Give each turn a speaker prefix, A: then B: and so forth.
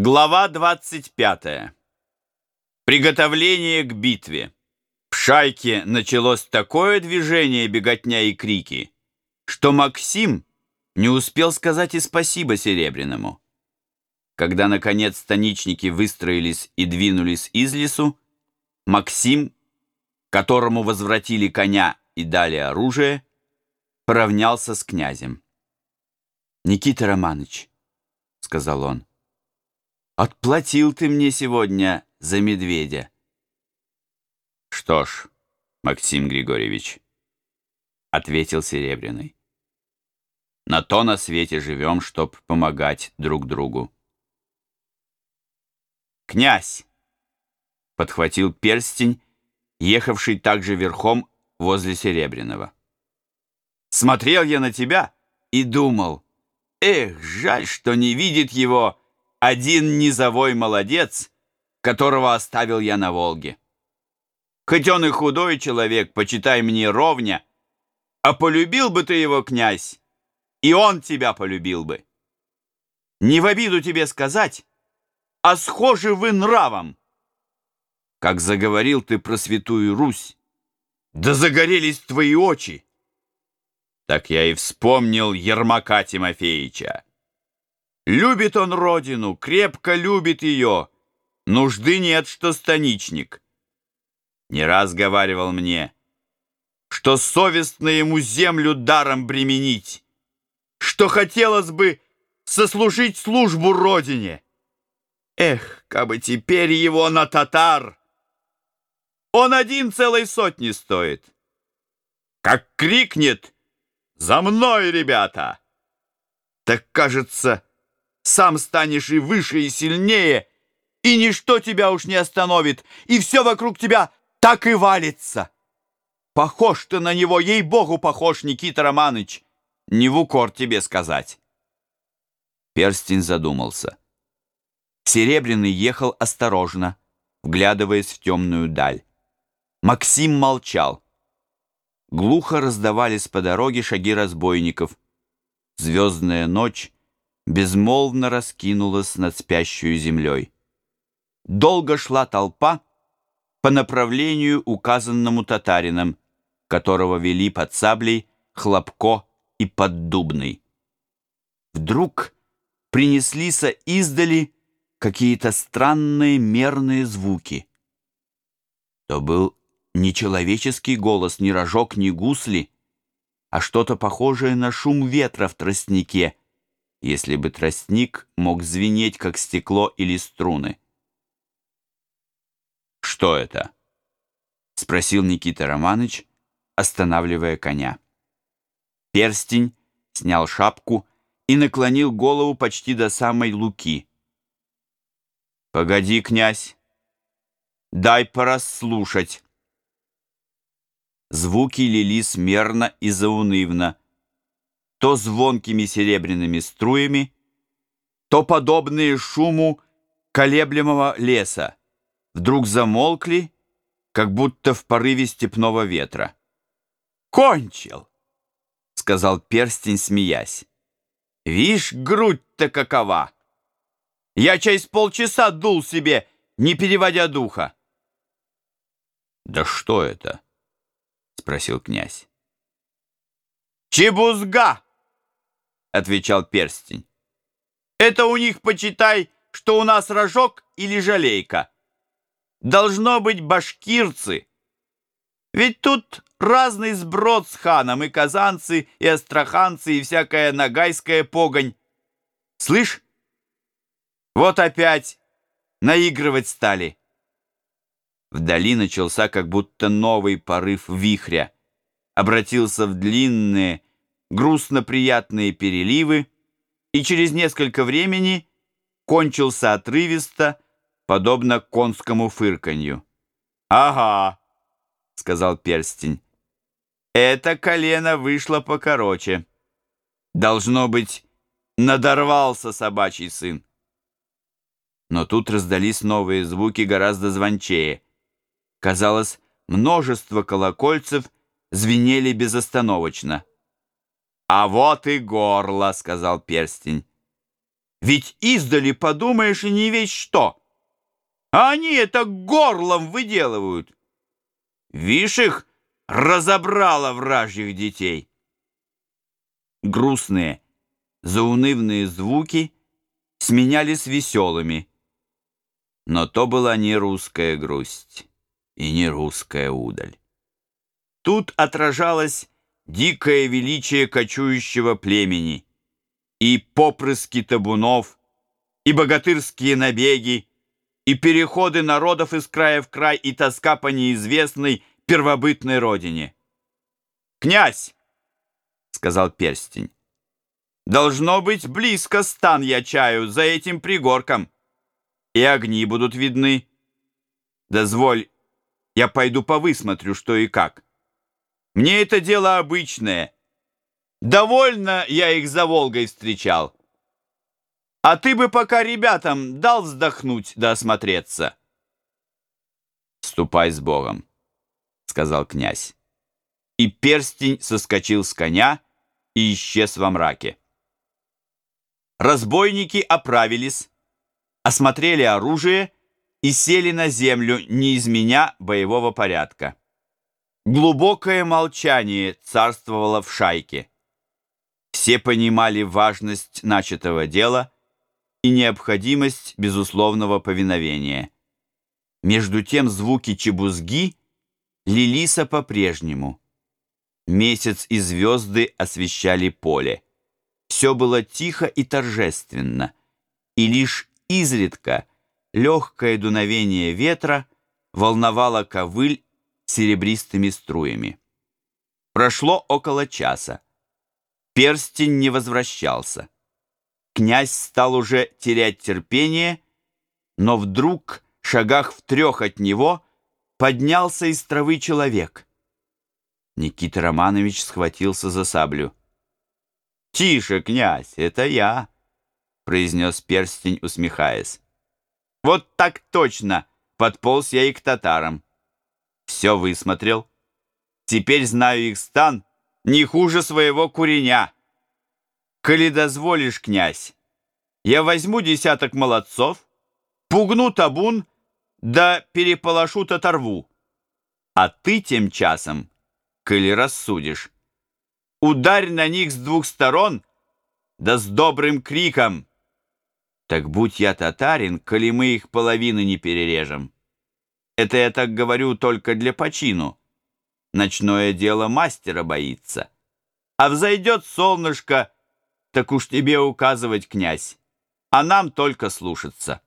A: Глава 25. Приготовление к битве. В шайке началось такое движение, беготня и крики, что Максим не успел сказать и спасибо Серебряному. Когда, наконец, станичники выстроились и двинулись из лесу, Максим, которому возвратили коня и дали оружие, поравнялся с князем. «Никита Романович», — сказал он, — «отплатил ты мне сегодня за медведя».
B: «Что ж, Максим Григорьевич», — ответил Серебряный, — «на то на свете живем, чтоб помогать друг другу».
A: «Князь!» — подхватил перстень, ехавший также верхом возле Серебряного. «Смотрел я на тебя и думал, эх, жаль, что не видит его один низовой молодец, которого оставил я на Волге. Хоть он и худой человек, почитай мне ровня, а полюбил бы ты его, князь, и он тебя полюбил бы. Не в обиду тебе сказать, а схожи вы нравом. Как заговорил ты про святую Русь, да загорелись твои очи. Так я и вспомнил Ермака Тимофеевича. Любит он родину, крепко любит ее. Нужды нет, что станичник. Не раз говаривал мне, что совестно ему землю даром бременить, что хотелось бы сослужить службу родине. Эх, кабы теперь его на татар! Он один целой сотни стоит. Как крикнет «За мной, ребята!» Так, кажется, сам станешь и выше, и сильнее, и ничто тебя уж не остановит, и все вокруг тебя так и валится. Похож ты на него, ей-богу, похож, Никита Романыч. Не в укор тебе сказать.
B: Перстень задумался. Серебряный ехал осторожно, вглядываясь в темную даль. Максим молчал. Глухо раздавались по дороге шаги разбойников. Звездная ночь безмолвно раскинулась над спящую землей. Долго шла толпа по направлению, указанному татарином, которого вели под саблей Хлопко и Поддубный. Вдруг принеслись издали какие-то странные мерные звуки. То был не человеческий голос, ни рожок, ни гусли, а что-то похожее на шум ветра в тростнике, если бы тростник мог звенеть, как стекло или струны.
A: «Что это?» — спросил Никита Романович, останавливая коня. Перстень снял шапку и наклонил голову почти до самой луки. «Погоди, князь, дай порасслушать». Звуки лились мерно и заунывно, то звонкими серебряными струями, то подобные шуму колеблемого леса, вдруг замолкли, как будто в порыве степного ветра. «Кончил!» — сказал перстень, смеясь. «Вишь, грудь-то какова!» Я через полчаса дул себе, не переводя духа.
B: «Да что это?» — спросил князь.
A: «Чебузга!» — отвечал перстень. «Это у них, почитай, что у нас рожок или жалейка. Должно быть башкирцы. Ведь тут разный сброд с ханом, и казанцы, и астраханцы, и всякая нагайская погонь. Слышь, вот опять наигрывать стали. Вдали начался как будто новый порыв вихря. Обратился в длинные, грустно-приятные переливы и через несколько времени кончился отрывисто, подобно конскому фырканью. «Ага», — сказал перстень, — «это колено вышло покороче. Должно быть, надорвался собачий сын. Но тут раздались новые звуки гораздо звончее. Казалось, множество колокольцев звенели безостановочно. «А вот и горло», — сказал перстень. Ведь издали подумаешь и не весь что. А они это горлом выделывают. Вишь их разобрала вражьих детей. Грустные, заунывные звуки сменялись веселыми. Но то была не русская грусть и не русская удаль. Тут отражалось дикое величие кочующего племени, и попрыски табунов, и богатырские набеги, и переходы народов из края в край, и тоска по неизвестной первобытной родине. «Князь!» — сказал перстень. «Должно быть близко стан я чаю за этим пригорком, и огни будут видны. Дозволь, я пойду повысмотрю, что и как». Мне это дело обычное. Довольно я их за Волгой встречал. А ты бы пока ребятам дал вздохнуть да осмотреться. «Ступай с Богом», — сказал князь. И перстень соскочил с коня и исчез во мраке. Разбойники оправились, осмотрели оружие и сели на землю, не изменя боевого порядка. Глубокое молчание царствовало в шайке. Все понимали важность начатого дела и необходимость безусловного повиновения. Между тем звуки чебузги лилися по-прежнему. Месяц и звезды освещали поле. Все было тихо и торжественно, и лишь изредка легкое дуновение ветра волновало ковыль серебристыми струями. Прошло около часа. Перстень не возвращался. Князь стал уже терять терпение, но вдруг, шагах в трех от него, поднялся из травы человек. Никита Романович схватился за саблю. «Тише, князь, это я!» — произнес перстень, усмехаясь. «Вот так точно!» — подполз я и к татарам. Все высмотрел. Теперь знаю их стан не хуже своего куреня. Коли дозволишь, князь, я возьму десяток молодцов, пугну табун, да переполошу татарву. А ты тем часом, коли рассудишь, ударь на них с двух сторон, да с добрым криком. Так будь я татарин, коли мы их половины не перережем. Это я так говорю только для почину. Ночное дело мастера боится. А взойдет солнышко, так уж тебе указывать, князь, а нам только слушаться.